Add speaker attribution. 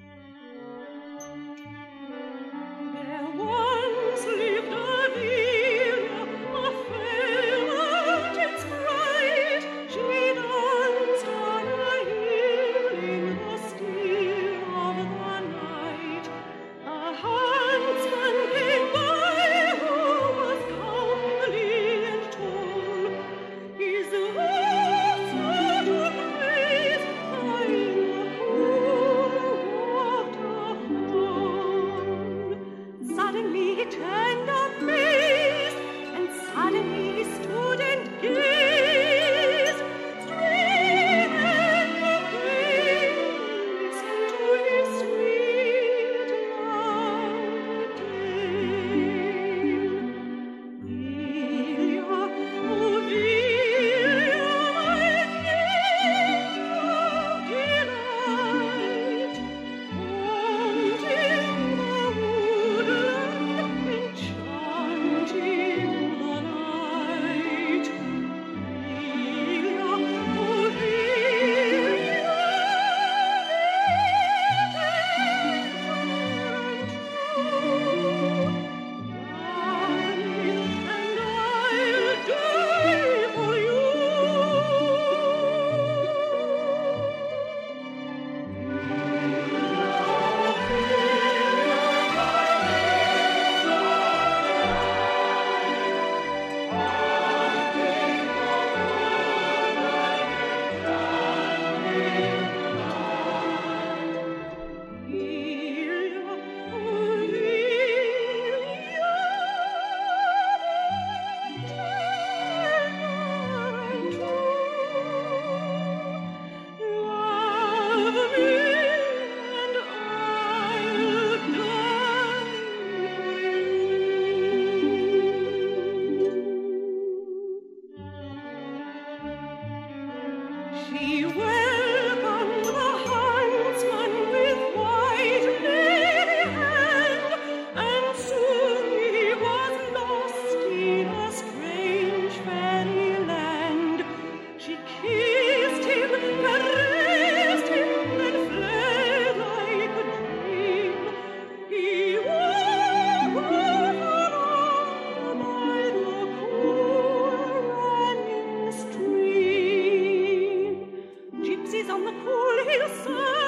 Speaker 1: Yeah. Col il sole